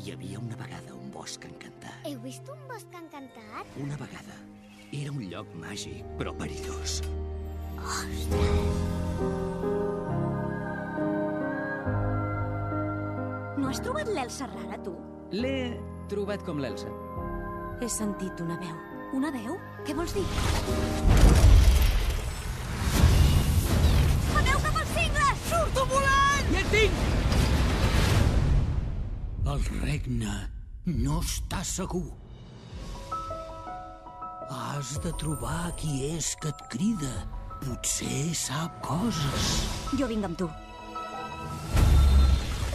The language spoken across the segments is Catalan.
Hi havia una vegada un bosc encantat. Heu vist un bosc encantat? Una vegada. Era un lloc màgic, però perillós. No has trobat l'Elsa rara, tu? L'he trobat com l'Elsa. He sentit una veu. Una veu? Què vols dir? Aneu cap als cingles! Surto volant! Ja et tinc! El regne no està segur. Has de trobar qui és que et crida. Potser sap coses. Jo vinc amb tu.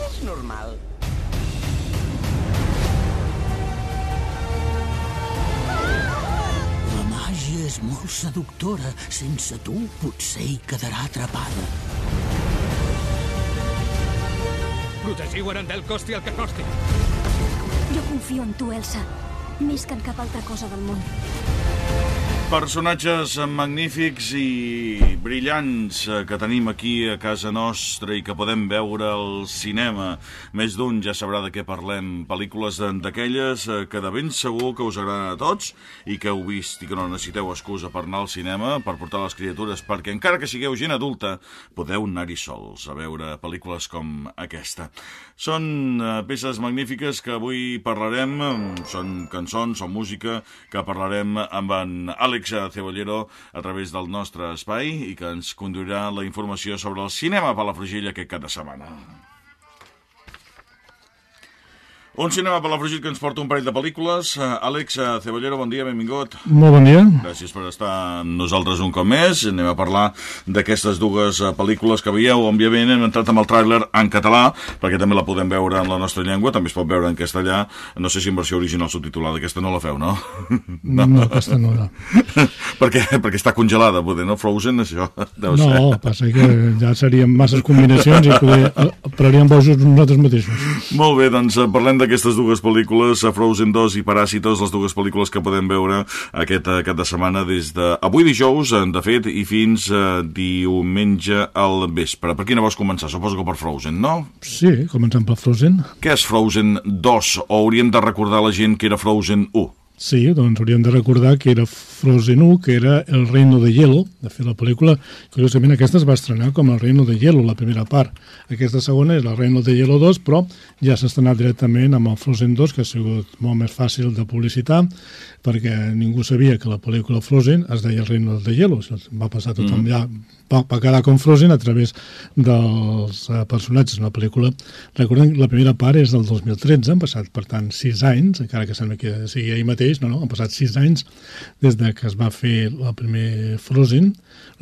És normal. La màgia és molt seductora. Sense tu, potser hi quedarà atrapada. Protegiu Arendel costi el que costi. Jo confio en tu, Elsa. Més que en cap altra cosa del món. Personatges magnífics i brillants eh, que tenim aquí a casa nostra i que podem veure al cinema. Més d'un ja sabrà de què parlem. Pel·lícules d'aquelles eh, que de ben segur que us agraden a tots i que heu vist i que no necessiteu excusa per anar al cinema, per portar les criatures, perquè encara que sigueu gent adulta, podeu anar-hi sols a veure pel·lícules com aquesta. Són eh, peces magnífiques que avui parlarem, eh, són cançons, són música, que parlarem amb en Àlex Cebollero a través del nostre espai i que ens conduirà la informació sobre el cinema a Palafrugell aquest cap de setmana. Un cinema a Palafrugell que ens porta un parell de pel·lícules. Eh, Àlex eh, Cebollero, bon dia, benvingut. Molt bon dia. Gràcies per estar amb nosaltres un cop més. Anem a parlar d'aquestes dues eh, pel·lícules que veieu. Òbviament hem entrat amb el tràiler en català, perquè també la podem veure en la nostra llengua, també es pot veure en castellà. No sé si en versió original subtitulada, aquesta no la feu, no? No, no aquesta no era. perquè, perquè està congelada, poder, no? Frozen, això deu ser. No, passa que ja serien masses combinacions i poder, pararíem bojos nosaltres mateixos. Molt bé, doncs parlem d'aquestes dues pel·lícules, Frozen 2 i Paràsitos, les dues pel·lícules que podem veure aquest eh, cap de setmana des de avui dijous, eh, de fet, i fins eh, diumenge al vespre. Per quina vols començar? Suposo que per Frozen, no? Sí, començant per Frozen. Què és Frozen 2? O hauríem de recordar a la gent que era Frozen 1? Sí, doncs hauríem de recordar que era Frozen 1, que era El Reino de Hielo. De fet, la pel·lícula, curiosament, aquesta es va estrenar com El Reino de Hielo, la primera part. Aquesta segona és El Reino de Hielo 2, però ja s'ha estrenat directament amb el Frozen 2, que ha sigut molt més fàcil de publicitar, perquè ningú sabia que la pel·lícula Frozen es deia El Reino de Hielo. Va passar tothom mm. ja va, va quedar com Frozen a través dels uh, personatges en la pel·lícula. Recordem que la primera part és del 2013, han passat, per tant, sis anys, encara que sembla que sigui ahir mateix, no, no, han passat sis anys des de que es va fer la primer Frozen,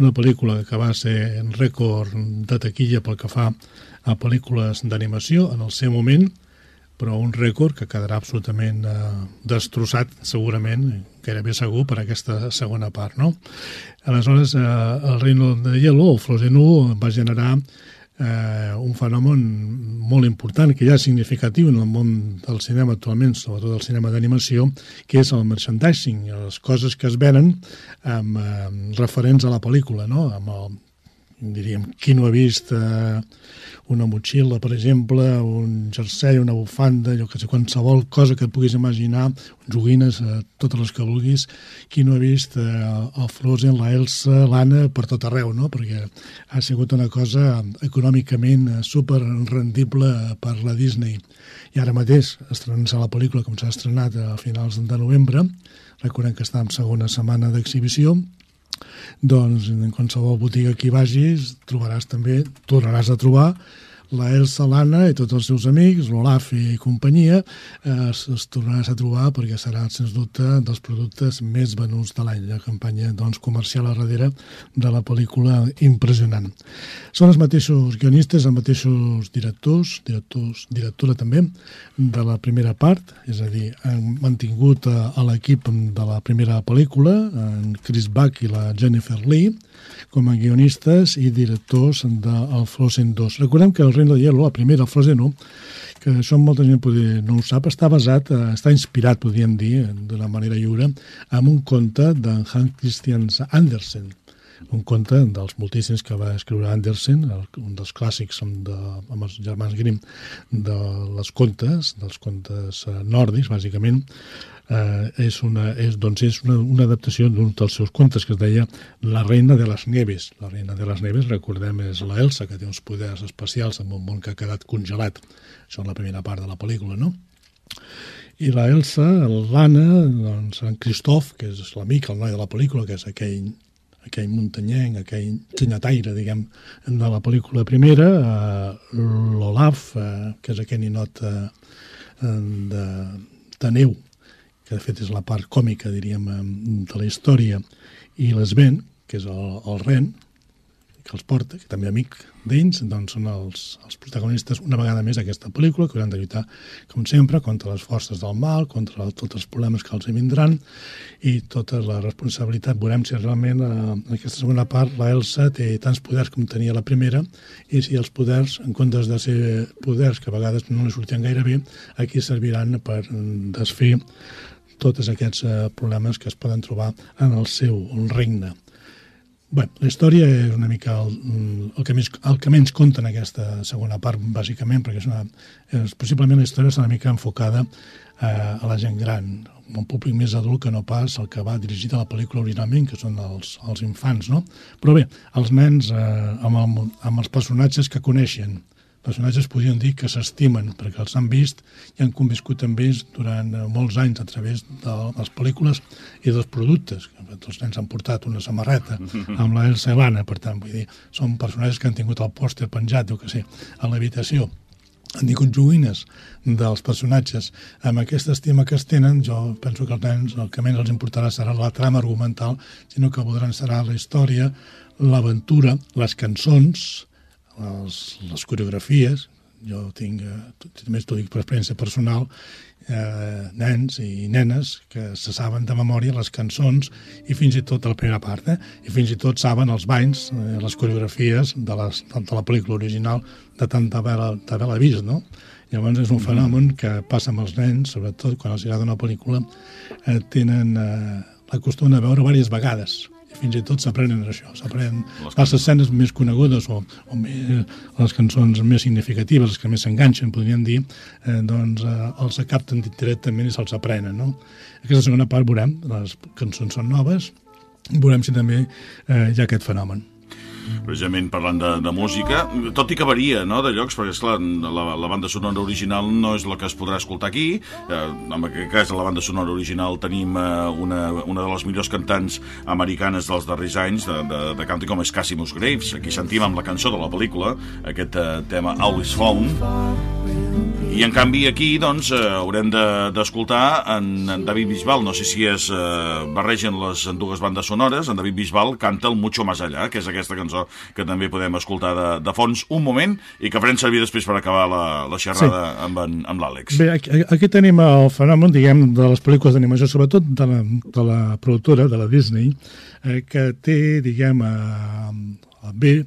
una pel·lícula que va ser en rècord de taquilla pel que fa a pel·lícules d'animació en el seu moment, però un rècord que quedarà absolutament eh, destrossat, segurament, gairebé segur, per aquesta segona part, no? Aleshores, eh, el Reino de Hielo, o Frozen 1, va generar eh, un fenomen molt important, que ja és significatiu en el món del cinema actualment, sobretot el cinema d'animació, que és el merchandising, les coses que es venen amb, eh, referents a la pel·lícula, no? amb el, diríem, qui no ha vist eh, una motxilla, per exemple, un jersei, una bufanda, jo que sé, qualsevol cosa que et puguis imaginar, joguines, eh, totes les que vulguis, qui no ha vist eh, el Frozen, la Elsa, l'Anna, per tot arreu, no? Perquè ha sigut una cosa econòmicament eh, super rendible per la Disney. I ara mateix, estrenant-se la pel·lícula, com s'ha estrenat a finals de novembre, recordem que està en segona setmana d'exhibició, doncs en qualsevol botiga que hi vagis trobaràs també, tornaràs a trobar la Elsa, l'Anna i tots els seus amics, l'Olaf i companyia, eh, es, es tornaràs a trobar perquè serà, sens dubte, dels productes més venuts de l'any, la campanya doncs, comercial a darrere de la pel·lícula impressionant. Són els mateixos guionistes, els mateixos directors, directors, directora també, de la primera part, és a dir, han mantingut a, a l'equip de la primera pel·lícula, en Chris Buck i la Jennifer Lee, com a guionistes i directors del Frozen 2. Recordem que el Reino de Hielo, la primera, el Frozen 1, que això molta gent poder, no ho sap, està basat, eh, està inspirat, podríem dir, d'una manera lliure, en un conte d'en Hans Christian Andersen. Un conte dels moltíssims que va escriure Andersen, un dels clàssics amb, de, amb els germans Grimm de les contes, dels contes eh, nòrdics, bàsicament, eh, és, una, és, doncs és una, una adaptació d'un dels seus contes que es deia La reina de les neves. La reina de les neves, recordem, és la Elsa, que té uns poders especials en un món que ha quedat congelat. Això és la primera part de la pel·lícula, no? I la Elsa, l'Anna, doncs en Christoph, que és l'amic, el noi de la pel·lícula, que és aquell aquell muntanyenc, aquell senyataire, diguem, de la pel·lícula primera, eh, l'Olaf, eh, que és aquell ninot eh, de, de neu, que de fet és la part còmica, diríem, de la història, i l'Esben, que és el, el ren, que els porta, que també amic d'ells, doncs són els, els protagonistes una vegada més d'aquesta pel·lícula, que hauran de lluitar, com sempre, contra les forces del mal, contra tots els problemes que els vindran, i tota la responsabilitat. Veurem si realment eh, en aquesta segona part la Elsa té tants poders com tenia la primera, i si els poders, en comptes de ser poders que a vegades no li sortien gaire bé, aquí serviran per desfer tots aquests eh, problemes que es poden trobar en el seu regne. Bé, la història és una mica el, el, que més, el que menys compta en aquesta segona part, bàsicament, perquè és una, és, possiblement la història és una mica enfocada eh, a la gent gran, un públic més adult que no pas el que va dirigit a la pel·lícula originalment, que són els, els infants, no? Però bé, els nens eh, amb, el, amb els personatges que coneixen, personatges podien dir que s'estimen perquè els han vist i han conviscut amb ells durant eh, molts anys a través de les pel·lícules i dels productes. Els nens han portat una samarreta amb la Elsa Elana, per tant, vull dir, són personatges que han tingut el pòster penjat, o que sé, a l'habitació han tingut joguines dels personatges amb aquesta estima que es tenen, jo penso que els nens el que menys els importarà serà la trama argumental, sinó que voldran serà la història, l'aventura, les cançons, les, les coreografies, jo tinc, eh, també t'ho dic per experiència personal, eh, nens i nenes que se saben de memòria les cançons i fins i tot de la primera part, eh? i fins i tot saben els banys, eh, les coreografies de, les, de la pel·lícula original de tant d'haver-la vist, no? Llavors és un fenomen que passa amb els nens, sobretot quan els agrada una pel·lícula, eh, tenen eh, la costum de veure diverses vegades fins i tot s'aprenen això, s'aprenen les, les escenes més conegudes o, o més, les cançons més significatives, les que més s'enganxen, podríem dir, eh, doncs eh, els capten directament i se'ls aprenen. No? Aquesta segona part veurem, les cançons són noves, veurem si també eh, hi ha aquest fenomen precisament parlant de, de música, tot i que varia no, de llocs, perquè esclar, la, la banda sonora original no és la que es podrà escoltar aquí, eh, en aquest cas a la banda sonora original tenim eh, una, una de les millors cantants americanes dels darrers anys de, de, de country com és Cassie Musgraves, aquí sentim amb la cançó de la pel·lícula aquest eh, tema Always Found i en canvi aquí doncs eh, haurem d'escoltar de, en, en David Bisbal, no sé si es eh, barregen les dues bandes sonores, en David Bisbal canta el Mucho Más Allá, que és aquesta cançó que també podem escoltar de, de fons un moment i que farem servir després per acabar la, la xerrada sí. amb, en, amb l'Àlex. Bé, aquí, aquí tenim el fenomen, diguem, de les pel·lícules d'animació, sobretot de la, de la productora, de la Disney, eh, que té, diguem, a, a bé,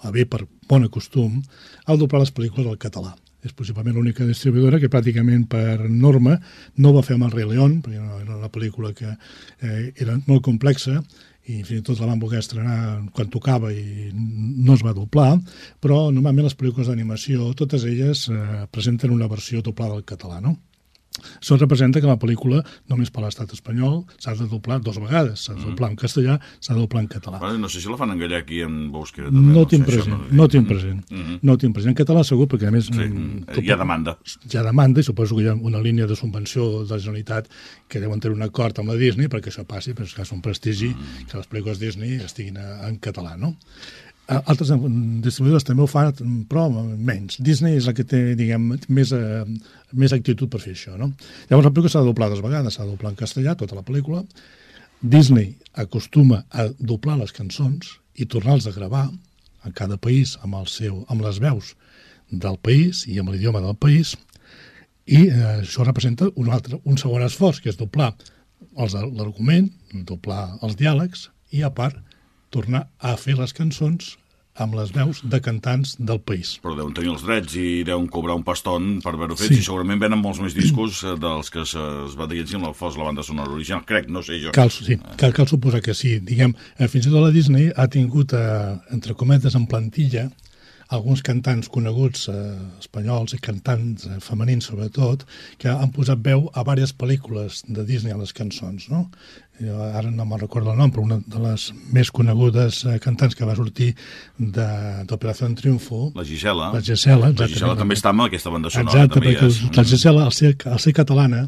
a bé per bon costum, el doblar les pel·lícules al català és possiblement l'única distribuïdora que pràcticament per norma no va fer amb el Rei León, perquè era una pel·lícula que eh, era molt complexa i fins i tot la van voler estrenar quan tocava i no es va doblar, però normalment les pel·lícules d'animació, totes elles eh, presenten una versió doblada al català, no? Això representa que la pel·lícula, només per l'estat espanyol, s'ha de doblar dues vegades. S'ha de doblar en castellà, s'ha de doblar en català. Bueno, no sé si la fan en gallec aquí en Búsqueda. També, no, no tinc present, no, no tinc present. Mm -hmm. No tinc present. En català segur, perquè a més... Sí, mm, hi ha demanda. Hi ha demanda i suposo que hi ha una línia de subvenció de la Generalitat que deuen tenir un acord amb la Disney perquè això passi, perquè és un prestigi mm -hmm. que les pel·lícules Disney estiguin en català, no? Altres distribuïdors també ho fan, però menys. Disney és la que té, diguem, més, eh, més actitud per fer això, no? Llavors la pel·lícula s'ha de doblar dues vegades, s'ha de doblar en castellà, tota la pel·lícula. Disney acostuma a doblar les cançons i tornar-los a gravar a cada país amb, el seu, amb les veus del país i amb l'idioma del país i eh, això representa un altre, un segon esforç, que és doblar l'argument, doblar els diàlegs i, a part, tornar a fer les cançons amb les veus de cantants del país. Però deuen tenir els drets i deuen cobrar un paston per haver-ho fet Sí. i segurament venen molts més discos eh, dels que es va dir la fos la banda sonora original. Crec, no sé jo. Cal, sí, cal, cal suposar que sí. Diguem, eh, fins i tot la Disney ha tingut, eh, entre cometes, en plantilla, alguns cantants coneguts eh, espanyols i cantants eh, femenins sobretot que han posat veu a diverses pel·lícules de Disney a les cançons no? Jo ara no me'n recordo el nom però una de les més conegudes eh, cantants que va sortir d'Operació Triunfo La Gisela. la Gisela, La exactament. Gisela també està amb aquesta banda sonora. Exacte, també perquè és. la Gisela, al ser, al ser catalana,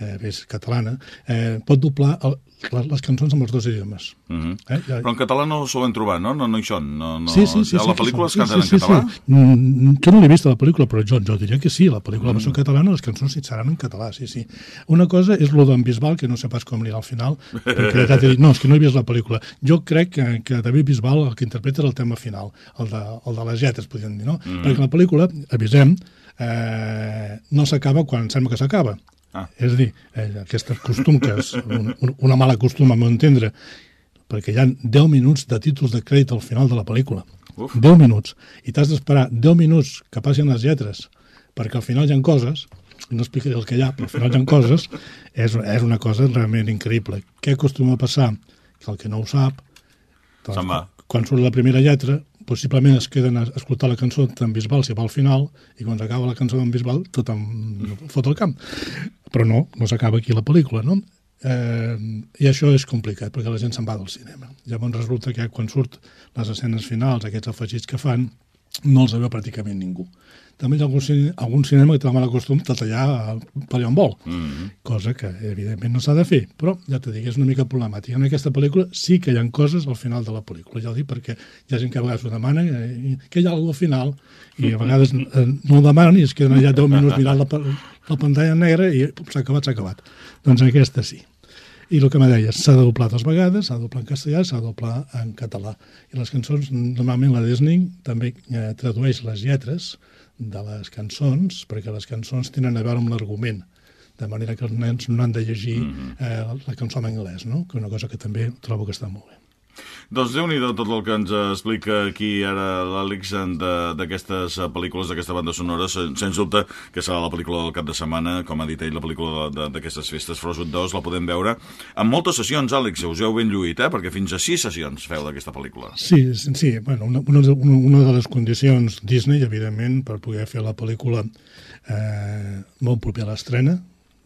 eh, és catalana, eh, pot doblar el, les, les cançons amb els dos idiomes. Mhm. Eh? Ja- Però en català no ho solen trobar, no? No, no hi són. No, no... Sí, sí, sí. A la sí, pel·lícula es sí, canten sí, en sí, català? Sí. Mm, jo no l'he vist a la pel·lícula, però jo, jo diria que sí. La pel·lícula mm. va ser catalana, les cançons sí seran en català, sí, sí. Una cosa és lo d'en Bisbal, que no sé pas com anirà al final, perquè ja dit, no, és que no he vist la pel·lícula. Jo crec que, que David Bisbal el que interpreta és el tema final, el de, el de les lletres, podríem dir, no? Mm. Perquè la pel·lícula, avisem, eh, no s'acaba quan sembla que s'acaba. Ah. És a dir, eh, aquest costum que és un, un, una mala costum, a meu entendre, perquè hi ha 10 minuts de títols de crèdit al final de la pel·lícula. Uf. 10 minuts. I t'has d'esperar 10 minuts que passin les lletres, perquè al final hi ha coses, no explicaré el que hi ha, però al final hi ha coses, és, és una cosa realment increïble. Què acostuma a passar? Que el que no ho sap, doncs, quan surt la primera lletra, possiblement es queden a escoltar la cançó d'en Bisbal si va al final, i quan s'acaba la cançó d'en Bisbal, tothom fot el camp. Però no, no s'acaba aquí la pel·lícula, no? Eh, I això és complicat, perquè la gent se'n va del cinema. Llavors resulta que quan surt les escenes finals, aquests afegits que fan, no els veu pràcticament ningú. També hi ha algun, cine, algun cinema que té el mal costum de tallar per on vol, mm -hmm. cosa que evidentment no s'ha de fer, però ja t'ho dic, és una mica problemàtic. En aquesta pel·lícula sí que hi ha coses al final de la pel·lícula, ja ho dic perquè hi ha gent que a vegades ho demana, eh, que hi ha alguna al final, i a vegades eh, no ho demanen i es queden allà 10 minuts mirant la, la pantalla negra i s'ha acabat, s'ha acabat. Doncs aquesta sí. I el que me deies, s'ha de doblar dues vegades, s'ha de doblar en castellà, s'ha de doblar en català. I les cançons, normalment la Disney també eh, tradueix les lletres de les cançons, perquè les cançons tenen a veure amb l'argument, de manera que els nens no han de llegir eh, la cançó en anglès, no? que és una cosa que també trobo que està molt bé. Doncs déu nhi tot el que ens explica aquí ara l'Àlex d'aquestes pel·lícules, d'aquesta banda sonora. Sen- Sens dubte que serà la pel·lícula del cap de setmana, com ha dit ell, la pel·lícula d'aquestes festes Frozen 2, la podem veure en moltes sessions, Àlex, us heu ben lluït, eh? perquè fins a sis sessions feu d'aquesta pel·lícula. Sí, sí. Bueno, una, una, una de les condicions Disney, evidentment, per poder fer la pel·lícula eh, molt proper a l'estrena,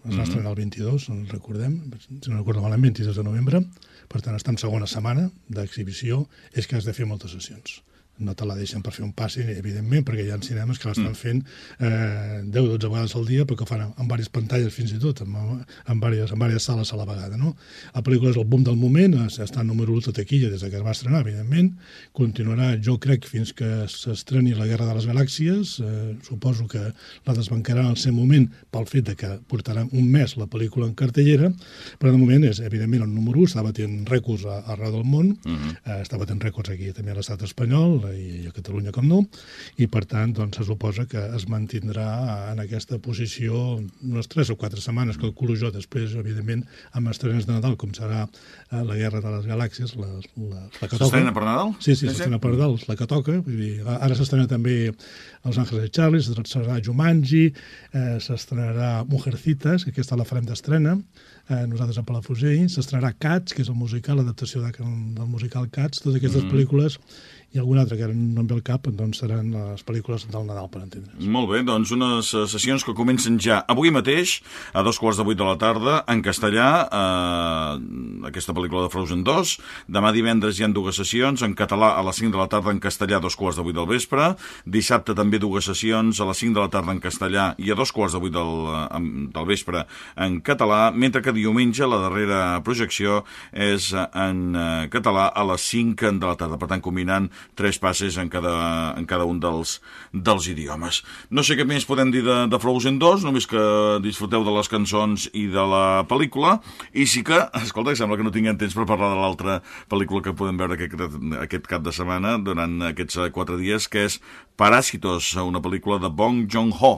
es va estrenar el 22, no recordem, si no recordo malament, 22 de novembre, per tant està en segona setmana d'exhibició, és que has de fer moltes sessions. No te la deixen per fer un passi, evidentment, perquè hi ha cinemes que l'estan fent eh, 10-12 vegades al dia, però que fan en diverses pantalles fins i tot, en, en, diverses, en diverses sales a la vegada. No? La pel·lícula és el boom del moment, es- està en número 1 de taquilla des de que es va estrenar, evidentment. Continuarà, jo crec, fins que s'estreni La Guerra de les Galàxies. Eh, suposo que la desbancaran al seu moment pel fet de que portaran un mes la pel·lícula en cartellera, però de moment és, evidentment, el número 1, està batent rècords arreu del món, uh -huh. eh, està batent rècords aquí també a l'estat espanyol i a Catalunya com no, i per tant doncs, se suposa que es mantindrà en aquesta posició unes 3 o 4 setmanes, calculo jo, després, evidentment, amb estrenes de Nadal, com serà eh, la Guerra de les Galàxies, la, la, la que toca. S'estrena per Nadal? Sí, sí, s'estrena per dalt, la que toca. Vull dir, ara s'estrena també Els Àngels de Charlie, s'estrenarà Jumanji, eh, s'estrenarà Mujercitas, que aquesta la farem d'estrena, eh, nosaltres a Palafrugell, s'estrenarà Cats, que és el musical, l'adaptació de, del musical Cats, totes aquestes mm. pel·lícules i alguna altra que ara no em ve al cap, doncs seran les pel·lícules del Nadal, per entendre's. Molt bé, doncs unes eh, sessions que comencen ja avui mateix, a dos quarts de vuit de la tarda, en castellà, eh, aquesta pel·lícula de Frozen 2. Demà divendres hi ha dues sessions, en català a les 5 de la tarda, en castellà a dos quarts de vuit del vespre. Dissabte també dues sessions, a les 5 de la tarda en castellà i a dos quarts de vuit del, eh, del vespre en català, mentre que diumenge la darrera projecció és en eh, català a les 5 de la tarda. Per tant, combinant tres passes en cada, en cada un dels, dels idiomes. No sé què més podem dir de, de Frozen 2, només que disfruteu de les cançons i de la pel·lícula, i sí que, escolta, sembla que no tinguem temps per parlar de l'altra pel·lícula que podem veure aquest, aquest cap de setmana, durant aquests eh, quatre dies, que és Paràsitos, una pel·lícula de Bong Joon-ho.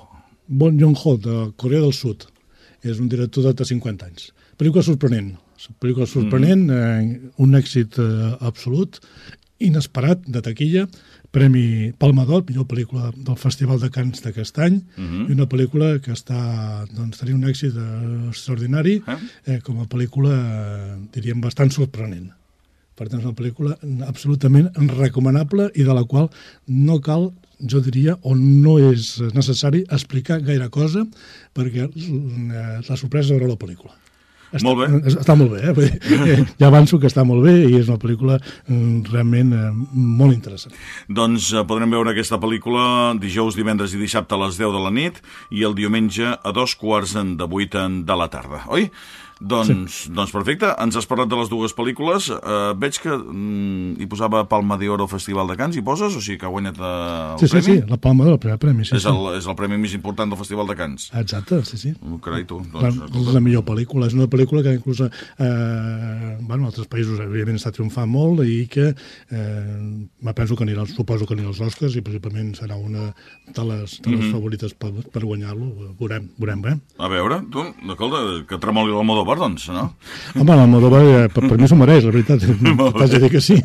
Bon Joon-ho, de Corea del Sud. És un director de 50 anys. Pel·lícula sorprenent. Pel·lícula sorprenent, eh, un èxit eh, absolut, inesperat de taquilla, Premi Palma d'Or, millor pel·lícula del Festival de Cants d'aquest any, uh -huh. i una pel·lícula que està, doncs, tenia un èxit extraordinari eh? Eh, com a pel·lícula, diríem, bastant sorprenent. Per tant, és una pel·lícula absolutament recomanable i de la qual no cal jo diria, o no és necessari explicar gaire cosa perquè eh, la sorpresa és veure la pel·lícula. Està, Molt bé. Està molt bé, eh? Vull dir, eh, ja avanço que està molt bé i és una pel·lícula mm, realment eh, molt interessant. Doncs eh, podrem veure aquesta pel·lícula dijous, divendres i dissabte a les 10 de la nit i el diumenge a dos quarts de vuit de la tarda, oi? Doncs, sí. doncs perfecte, ens has parlat de les dues pel·lícules. Uh, veig que mm, hi posava Palma d'Oro al Festival de Cants, hi poses? O sigui que ha guanyat uh, el sí, premi? Sí, sí, la Palma del primer premi. Sí, és, sí. el, és el premi més important del Festival de Cants. Exacte, sí, sí. Uh, carai, tu. La, Doncs, és la millor pel·lícula. És una pel·lícula que inclús eh, bueno, en altres països evidentment està triomfant molt i que eh, penso que anirà, suposo que anirà als Oscars i possiblement serà una de les, de les mm -hmm. favorites per, per guanyar-lo. Veurem, veurem bé. A veure, tu, escolta, que tremoli la Modovar, doncs, no? Home, la Moldova, eh, per, per mi s'ho mereix, la veritat. T'has de dir que sí.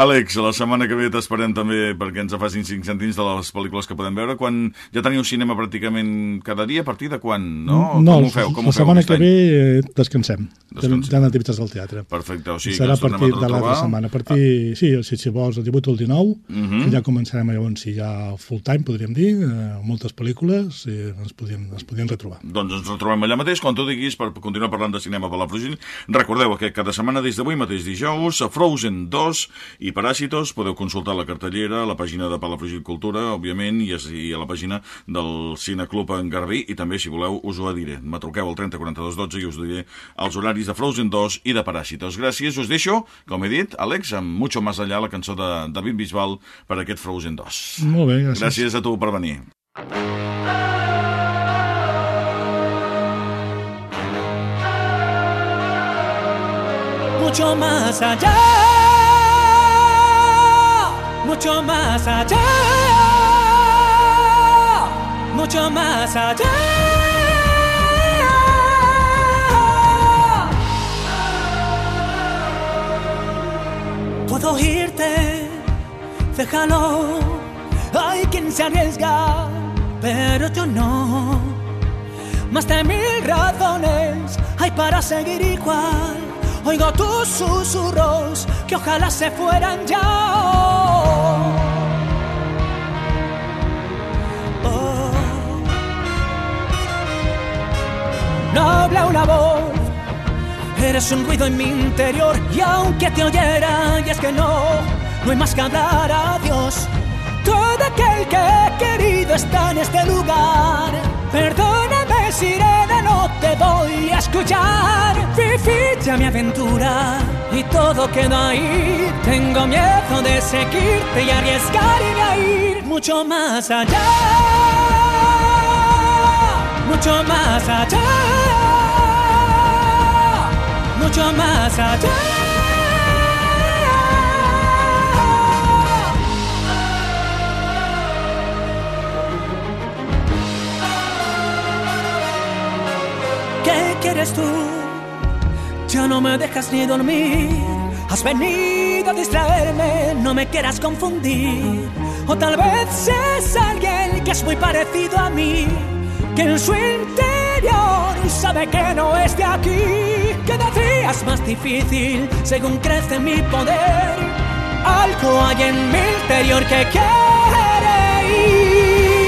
Àlex, la setmana que ve t'esperem també perquè ens facin 5 cèntims de les pel·lícules que podem veure. Quan ja teniu cinema pràcticament cada dia, a partir de quan? No, no com ho feu? Com la ho feu setmana que ve eh, descansem. Descansem. Hi ha activitats del teatre. Perfecte, o sigui Serà a que partir de l'altra setmana. A partir, sí, si, si vols, el 18 o el 19, Mhm. que ja començarem llavors, si ja full time, podríem dir, eh, moltes pel·lícules, i ens podíem, ens podíem retrobar. Doncs ens retrobem allà mateix, quan tu diguis, per continuar parlant de cinema per la Frugil. Recordeu que cada setmana des d'avui mateix dijous, a Frozen 2 i Paràsitos, podeu consultar la cartellera, a la pàgina de Palafrugell Cultura, òbviament, i a, la pàgina del Cineclub en Garbí, i també, si voleu, us ho diré. Me truqueu al 30 42 12 i us diré els horaris de Frozen 2 i de Paràsitos. Gràcies, us deixo, com he dit, Àlex, amb Mucho Más Allá, la cançó de David Bisbal per aquest Frozen 2. Molt bé, gràcies. Gràcies a tu per venir. Mucho más allá, mucho más allá, mucho más allá. Puedo oírte, déjalo, hay quien se arriesga, pero yo no. Más de mil razones hay para seguir igual. Oigo tus susurros que ojalá se fueran ya. Oh. No habla una voz, eres un ruido en mi interior. Y aunque te oyera, y es que no, no hay más que hablar a Dios. Todo aquel que he querido está en este lugar. Perdóname, sirena, no te voy a escuchar. Viví ya mi aventura y todo queda ahí. Tengo miedo de seguirte y arriesgarme a ir mucho más allá. Mucho más allá. Mucho más allá. Quieres tú? Ya no me dejas ni dormir. Has venido a distraerme, no me quieras confundir. O tal vez es alguien que es muy parecido a mí, que en su interior sabe que no es de aquí. Cada día más difícil según crece mi poder. Algo hay en mi interior que quiere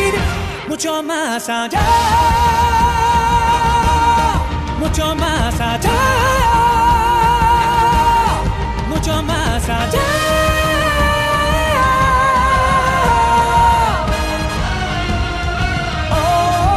ir mucho más allá mucho más allá, mucho más allá. Oh,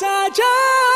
Sajjad!